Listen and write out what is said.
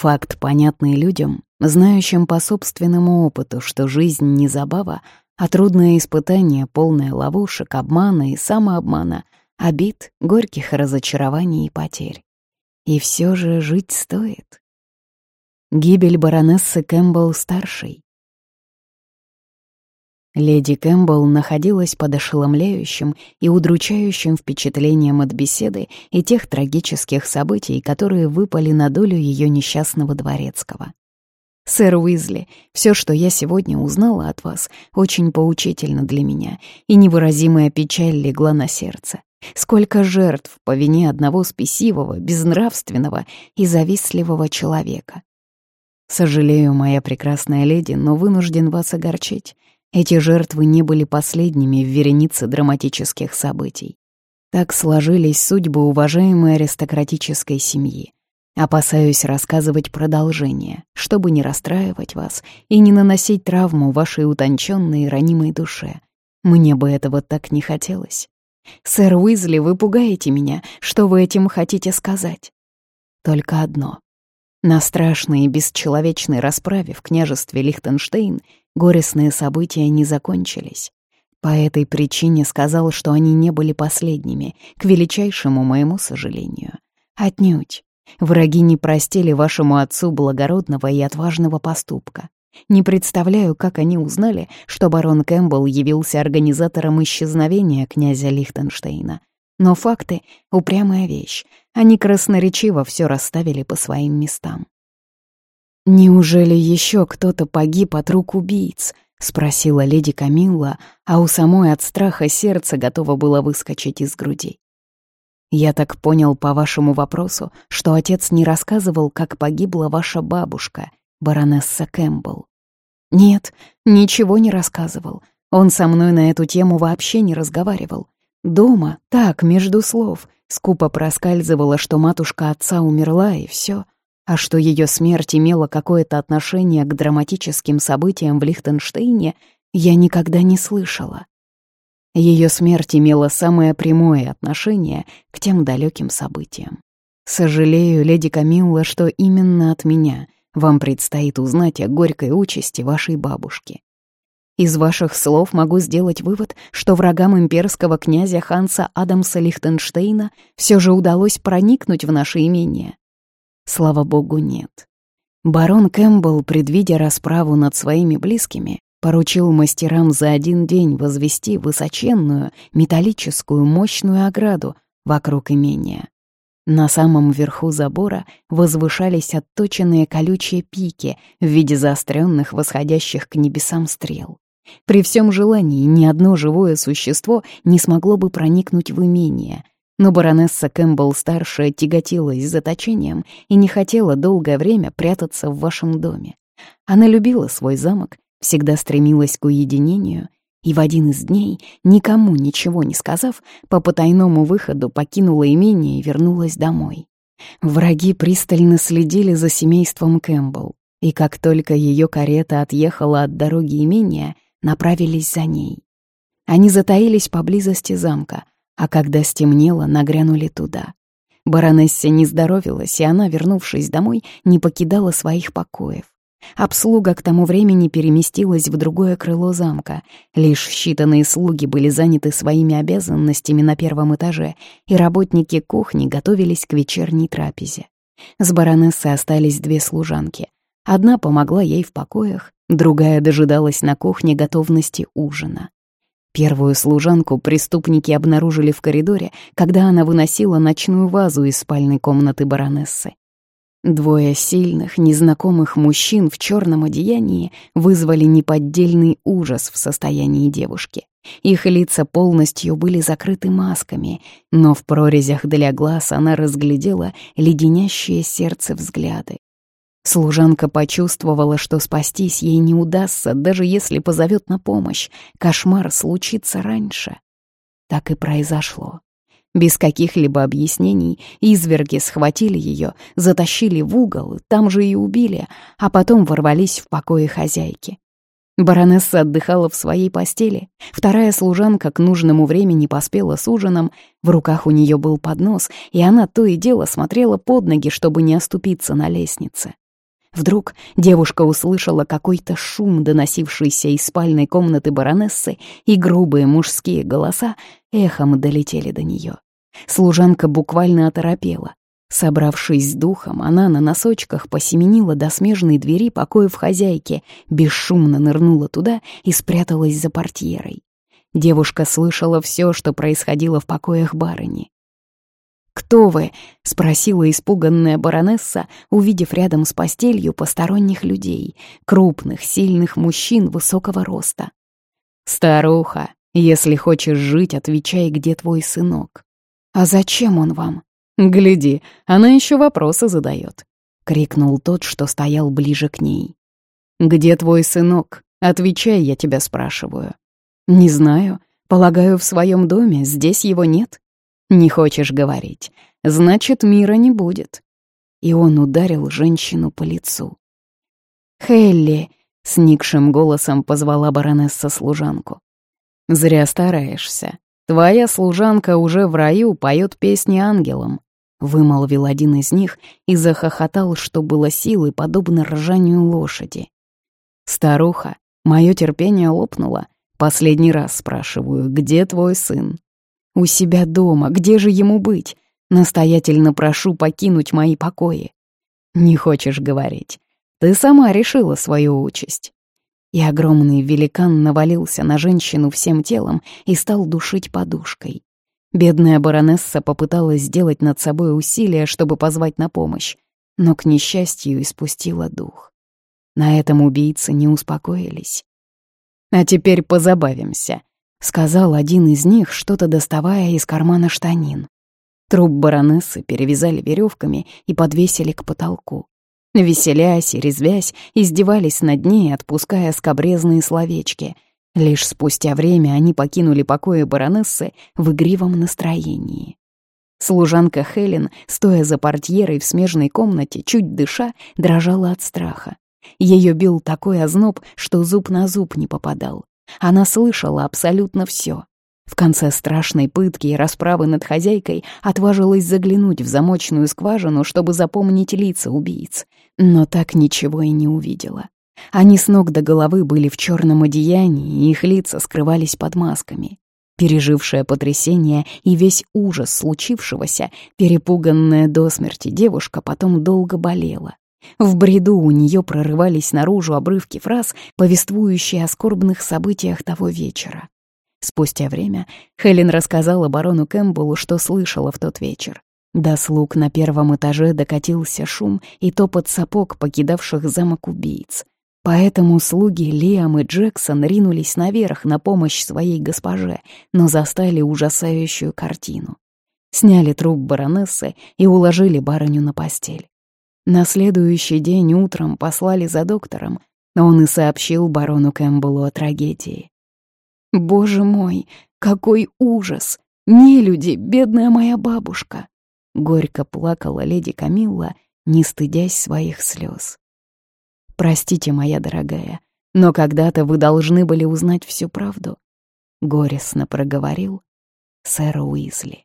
Факт, понятный людям, знающим по собственному опыту, что жизнь не забава, а трудное испытание, полное ловушек, обмана и самообмана, обид, горьких разочарований и потерь. И все же жить стоит. Гибель баронессы Кэмпбелл-старшей. Леди Кэмпбелл находилась под ошеломляющим и удручающим впечатлением от беседы и тех трагических событий, которые выпали на долю ее несчастного дворецкого. «Сэр Уизли, все, что я сегодня узнала от вас, очень поучительно для меня, и невыразимая печаль легла на сердце. Сколько жертв по вине одного спесивого, безнравственного и завистливого человека. Сожалею, моя прекрасная леди, но вынужден вас огорчить. Эти жертвы не были последними в веренице драматических событий. Так сложились судьбы уважаемой аристократической семьи. Опасаюсь рассказывать продолжение, чтобы не расстраивать вас и не наносить травму вашей утонченной и ранимой душе. Мне бы этого так не хотелось. «Сэр Уизли, вы пугаете меня. Что вы этим хотите сказать?» «Только одно. На страшной и бесчеловечной расправе в княжестве Лихтенштейн горестные события не закончились. По этой причине сказал, что они не были последними, к величайшему моему сожалению. Отнюдь. Враги не простили вашему отцу благородного и отважного поступка. Не представляю, как они узнали, что барон Кэмпбелл явился организатором исчезновения князя Лихтенштейна. Но факты — упрямая вещь. Они красноречиво все расставили по своим местам. «Неужели еще кто-то погиб от рук убийц?» — спросила леди Камилла, а у самой от страха сердце готово было выскочить из груди. «Я так понял по вашему вопросу, что отец не рассказывал, как погибла ваша бабушка», баронесса Кэмпбелл. Нет, ничего не рассказывал. Он со мной на эту тему вообще не разговаривал. Дома, так, между слов, скупо проскальзывало, что матушка отца умерла, и все, а что ее смерть имела какое-то отношение к драматическим событиям в Лихтенштейне, я никогда не слышала. Ее смерть имела самое прямое отношение к тем далеким событиям. Сожалею, леди Камилла, что именно от меня — вам предстоит узнать о горькой участи вашей бабушки. Из ваших слов могу сделать вывод, что врагам имперского князя Ханса Адамса Лихтенштейна все же удалось проникнуть в наше имение. Слава богу, нет. Барон Кэмпбелл, предвидя расправу над своими близкими, поручил мастерам за один день возвести высоченную, металлическую, мощную ограду вокруг имения. На самом верху забора возвышались отточенные колючие пики в виде заостренных, восходящих к небесам стрел. При всем желании ни одно живое существо не смогло бы проникнуть в имение, но баронесса Кэмпбелл-старшая тяготилась заточением и не хотела долгое время прятаться в вашем доме. Она любила свой замок, всегда стремилась к уединению — и в один из дней, никому ничего не сказав, по потайному выходу покинула имение и вернулась домой. Враги пристально следили за семейством Кэмпбелл, и как только ее карета отъехала от дороги имения, направились за ней. Они затаились поблизости замка, а когда стемнело, нагрянули туда. Баронессе не здоровилась, и она, вернувшись домой, не покидала своих покоев. Обслуга к тому времени переместилась в другое крыло замка. Лишь считанные слуги были заняты своими обязанностями на первом этаже, и работники кухни готовились к вечерней трапезе. С баронессой остались две служанки. Одна помогла ей в покоях, другая дожидалась на кухне готовности ужина. Первую служанку преступники обнаружили в коридоре, когда она выносила ночную вазу из спальной комнаты баронессы. Двое сильных, незнакомых мужчин в черном одеянии вызвали неподдельный ужас в состоянии девушки. Их лица полностью были закрыты масками, но в прорезях для глаз она разглядела леденящее сердце взгляды. Служанка почувствовала, что спастись ей не удастся, даже если позовет на помощь. Кошмар случится раньше. Так и произошло. Без каких-либо объяснений изверги схватили ее, затащили в угол, там же и убили, а потом ворвались в покои хозяйки. Баронесса отдыхала в своей постели. Вторая служанка к нужному времени поспела с ужином. В руках у нее был поднос, и она то и дело смотрела под ноги, чтобы не оступиться на лестнице. Вдруг девушка услышала какой-то шум, доносившийся из спальной комнаты баронессы, и грубые мужские голоса эхом долетели до нее. Служанка буквально оторопела. Собравшись с духом, она на носочках посеменила до смежной двери покоев хозяйки, бесшумно нырнула туда и спряталась за портьерой. Девушка слышала все, что происходило в покоях барыни. «Кто вы?» — спросила испуганная баронесса, увидев рядом с постелью посторонних людей, крупных, сильных мужчин высокого роста. «Старуха, если хочешь жить, отвечай, где твой сынок». «А зачем он вам?» «Гляди, она еще вопросы задает», — крикнул тот, что стоял ближе к ней. «Где твой сынок? Отвечай, я тебя спрашиваю». «Не знаю. Полагаю, в своем доме. Здесь его нет». «Не хочешь говорить. Значит, мира не будет». И он ударил женщину по лицу. «Хелли!» — сникшим голосом позвала баронесса служанку. «Зря стараешься. Твоя служанка уже в раю поет песни ангелам», — вымолвил один из них и захохотал, что было силы, подобно ржанию лошади. «Старуха, мое терпение лопнуло. Последний раз спрашиваю, где твой сын?» «У себя дома, где же ему быть? Настоятельно прошу покинуть мои покои». «Не хочешь говорить. Ты сама решила свою участь». И огромный великан навалился на женщину всем телом и стал душить подушкой. Бедная баронесса попыталась сделать над собой усилие, чтобы позвать на помощь, но, к несчастью, испустила дух. На этом убийцы не успокоились. «А теперь позабавимся», — сказал один из них, что-то доставая из кармана штанин. Труп баронессы перевязали веревками и подвесили к потолку. Веселясь и резвясь, издевались над ней, отпуская скобрезные словечки. Лишь спустя время они покинули покои баронессы в игривом настроении. Служанка Хелен, стоя за портьерой в смежной комнате, чуть дыша, дрожала от страха. Ее бил такой озноб, что зуб на зуб не попадал. Она слышала абсолютно все. В конце страшной пытки и расправы над хозяйкой отважилась заглянуть в замочную скважину, чтобы запомнить лица убийц, но так ничего и не увидела. Они с ног до головы были в черном одеянии, и их лица скрывались под масками. Пережившая потрясение и весь ужас случившегося, перепуганная до смерти девушка потом долго болела. В бреду у нее прорывались наружу обрывки фраз, повествующие о скорбных событиях того вечера. Спустя время Хелен рассказала барону Кэмпбеллу, что слышала в тот вечер. До слуг на первом этаже докатился шум и топот сапог, покидавших замок убийц. Поэтому слуги Лиам и Джексон ринулись наверх на помощь своей госпоже, но застали ужасающую картину. Сняли труп баронессы и уложили барыню на постель. На следующий день утром послали за доктором, но он и сообщил барону Кэмпбеллу о трагедии. «Боже мой, какой ужас! Не люди, бедная моя бабушка!» Горько плакала леди Камилла, не стыдясь своих слез. «Простите, моя дорогая, но когда-то вы должны были узнать всю правду», — горестно проговорил сэр Уизли.